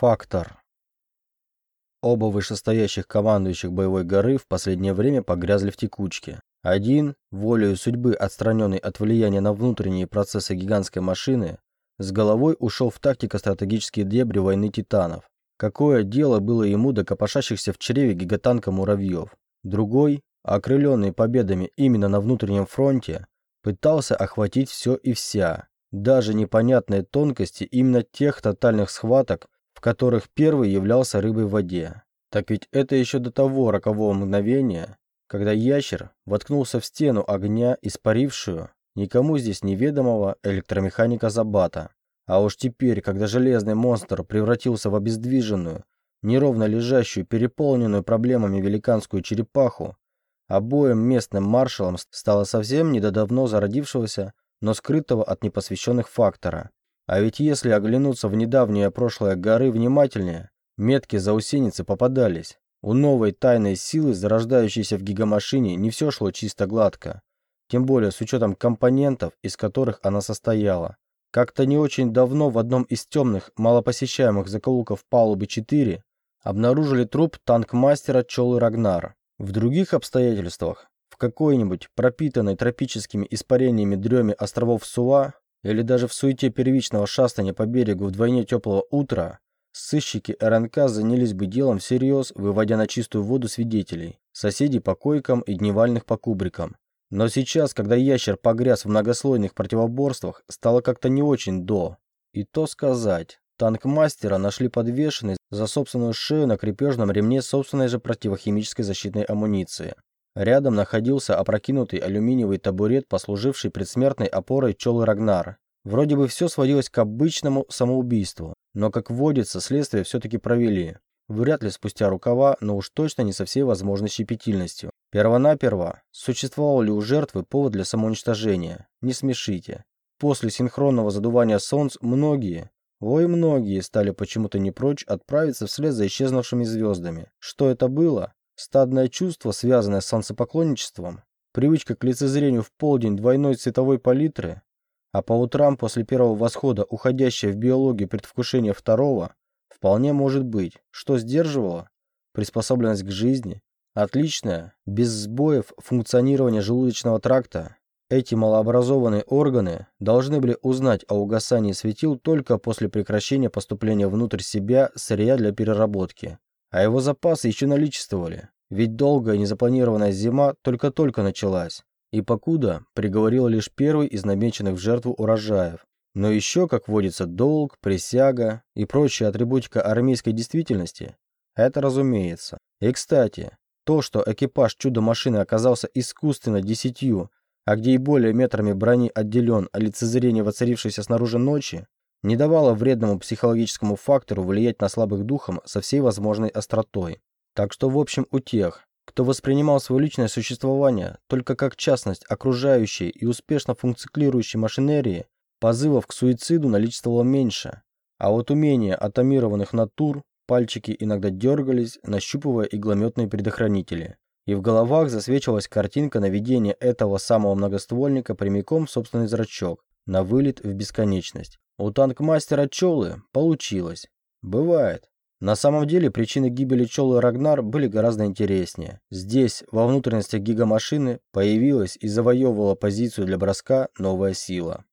Фактор. Оба вышестоящих командующих боевой горы в последнее время погрязли в текучке. Один, волею судьбы отстраненный от влияния на внутренние процессы гигантской машины, с головой ушел в тактико-стратегические дебри войны титанов. Какое дело было ему до копошащихся в чреве гигатанка муравьев? Другой, окрыленный победами именно на внутреннем фронте, пытался охватить все и вся, даже непонятные тонкости именно тех тотальных схваток, в которых первый являлся рыбой в воде. Так ведь это еще до того рокового мгновения, когда ящер воткнулся в стену огня, испарившую никому здесь неведомого электромеханика Забата. А уж теперь, когда железный монстр превратился в обездвиженную, неровно лежащую, переполненную проблемами великанскую черепаху, обоим местным маршалам стало совсем не зародившегося, но скрытого от непосвященных фактора. А ведь если оглянуться в недавнее прошлое горы внимательнее, метки заусеницы попадались. У новой тайной силы, зарождающейся в гигамашине, не все шло чисто гладко. Тем более с учетом компонентов, из которых она состояла. Как-то не очень давно в одном из темных, малопосещаемых закоулков палубы 4 обнаружили труп танкмастера Чолы Рагнар. В других обстоятельствах, в какой-нибудь пропитанной тропическими испарениями дреме островов Суа или даже в суете первичного шастания по берегу вдвойне теплого утра, Сыщики РНК занялись бы делом всерьез, выводя на чистую воду свидетелей, соседей по койкам и дневальных по кубрикам. Но сейчас, когда ящер погряз в многослойных противоборствах, стало как-то не очень до. И то сказать, танк мастера нашли подвешенный за собственную шею на крепежном ремне собственной же противохимической защитной амуниции. Рядом находился опрокинутый алюминиевый табурет, послуживший предсмертной опорой Чолы Рагнар. Вроде бы все сводилось к обычному самоубийству, но, как водится, следствие все-таки провели. Вряд ли спустя рукава, но уж точно не со всей возможной щепетильностью. Первонаперво, существовал ли у жертвы повод для самоуничтожения? Не смешите. После синхронного задувания солнц многие, ой, многие стали почему-то не прочь отправиться вслед за исчезнувшими звездами. Что это было? Стадное чувство, связанное с солнцепоклонничеством? Привычка к лицезрению в полдень двойной цветовой палитры? А по утрам после первого восхода, уходящее в биологию предвкушение второго, вполне может быть, что сдерживало приспособленность к жизни, отличное, без сбоев функционирование желудочного тракта. Эти малообразованные органы должны были узнать о угасании светил только после прекращения поступления внутрь себя сырья для переработки. А его запасы еще наличествовали, ведь долгая незапланированная зима только-только началась и покуда приговорила лишь первый из намеченных в жертву урожаев. Но еще, как водится, долг, присяга и прочая атрибутика армейской действительности – это разумеется. И, кстати, то, что экипаж чудо-машины оказался искусственно десятью, а где и более метрами брони отделен от лицезрения воцарившейся снаружи ночи, не давало вредному психологическому фактору влиять на слабых духом со всей возможной остротой. Так что, в общем, у тех, кто воспринимал свое личное существование только как частность окружающей и успешно функционирующей машинерии, позывов к суициду наличествовало меньше, а вот умения атомированных натур, пальчики иногда дергались, нащупывая иглометные предохранители. И в головах засвечивалась картинка наведения этого самого многоствольника прямиком в собственный зрачок, на вылет в бесконечность. У танкмастера Чолы получилось. Бывает. На самом деле причины гибели Чолы Рагнар были гораздо интереснее. Здесь, во внутренностях гигамашины, появилась и завоевывала позицию для броска новая сила.